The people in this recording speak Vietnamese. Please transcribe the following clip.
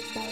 Bye.